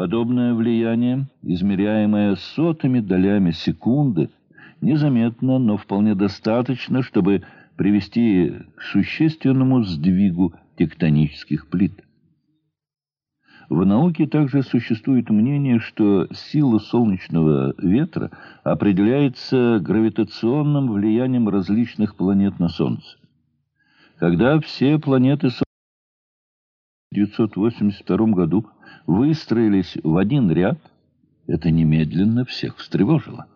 Подобное влияние, измеряемое сотыми долями секунды, незаметно, но вполне достаточно, чтобы привести к существенному сдвигу тектонических плит. В науке также существует мнение, что сила солнечного ветра определяется гравитационным влиянием различных планет на Солнце. Когда все планеты Солнца 1982 году выстроились в один ряд, это немедленно всех встревожило.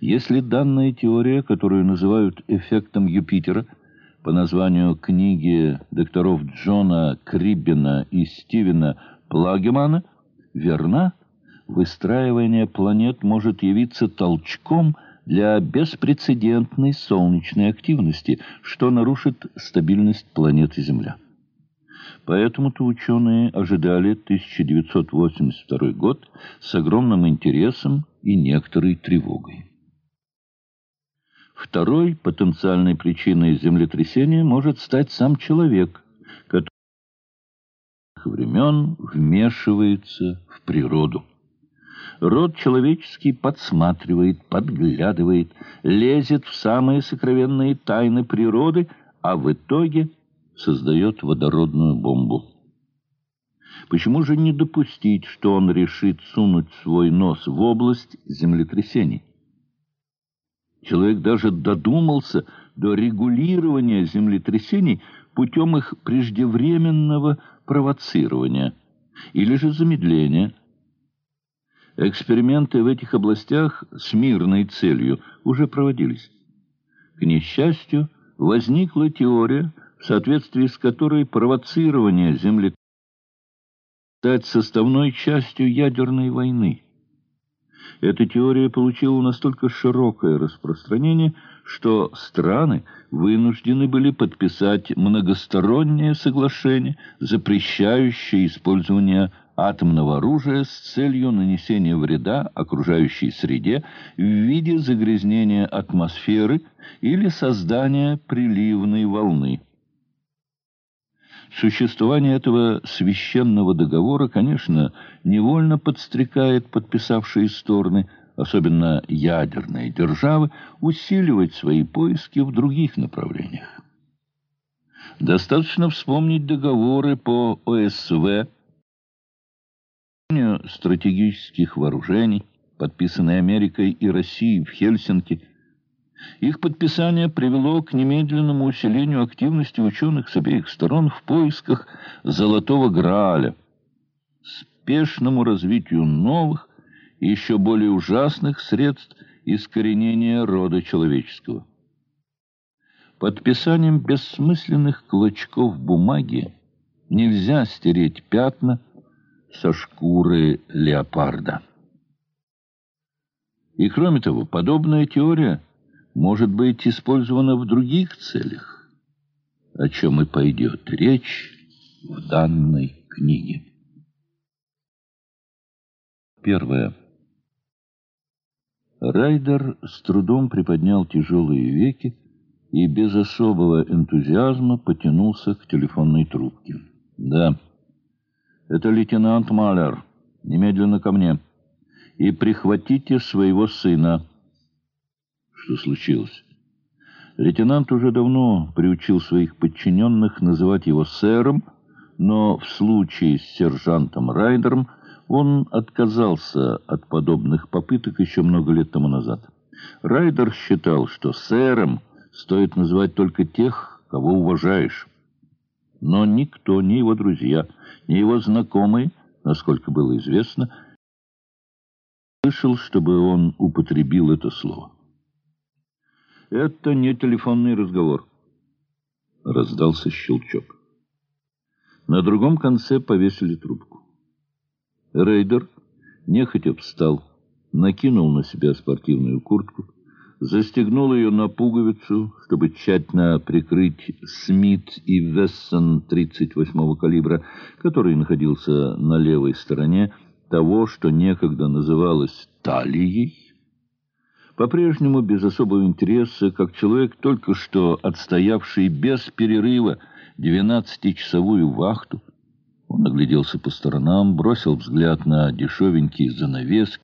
Если данная теория, которую называют эффектом Юпитера, по названию книги докторов Джона Криббина и Стивена Плагемана, верна, выстраивание планет может явиться толчком для беспрецедентной солнечной активности, что нарушит стабильность планеты Земля. Поэтому-то ученые ожидали 1982 год с огромным интересом и некоторой тревогой. Второй потенциальной причиной землетрясения может стать сам человек, который времен вмешивается в природу. Род человеческий подсматривает, подглядывает, лезет в самые сокровенные тайны природы, а в итоге создает водородную бомбу. Почему же не допустить, что он решит сунуть свой нос в область землетрясений? Человек даже додумался до регулирования землетрясений путем их преждевременного провоцирования или же замедления. Эксперименты в этих областях с мирной целью уже проводились. К несчастью, возникла теория, в соответствии с которой провоцирование землетрясений стать составной частью ядерной войны. Эта теория получила настолько широкое распространение, что страны вынуждены были подписать многостороннее соглашение, запрещающее использование атомного оружия с целью нанесения вреда окружающей среде в виде загрязнения атмосферы или создания приливной волны. Существование этого священного договора, конечно, невольно подстрекает подписавшие стороны, особенно ядерные державы, усиливать свои поиски в других направлениях. Достаточно вспомнить договоры по ОСВ, стратегических вооружений, подписанные Америкой и Россией в Хельсинки – их подписание привело к немедленному усилению активности ученых с обеих сторон в поисках Золотого Грааля, спешному развитию новых и еще более ужасных средств искоренения рода человеческого. Подписанием бессмысленных клочков бумаги нельзя стереть пятна со шкуры леопарда. И кроме того, подобная теория – может быть использована в других целях, о чем и пойдет речь в данной книге. Первое. Райдер с трудом приподнял тяжелые веки и без особого энтузиазма потянулся к телефонной трубке. «Да, это лейтенант Малер. Немедленно ко мне. И прихватите своего сына» что случилось. Лейтенант уже давно приучил своих подчиненных называть его сэром, но в случае с сержантом Райдером он отказался от подобных попыток еще много лет тому назад. Райдер считал, что сэром стоит называть только тех, кого уважаешь. Но никто, ни его друзья, ни его знакомые, насколько было известно, слышал, чтобы он употребил это слово. Это не телефонный разговор. Раздался щелчок. На другом конце повесили трубку. Рейдер нехотя встал, накинул на себя спортивную куртку, застегнул ее на пуговицу, чтобы тщательно прикрыть Смит и Вессон 38-го калибра, который находился на левой стороне того, что некогда называлось талией, по-прежнему без особого интереса, как человек, только что отстоявший без перерыва двенадцатичасовую вахту, Он огляделся по сторонам, бросил взгляд на дешевенькие занавески,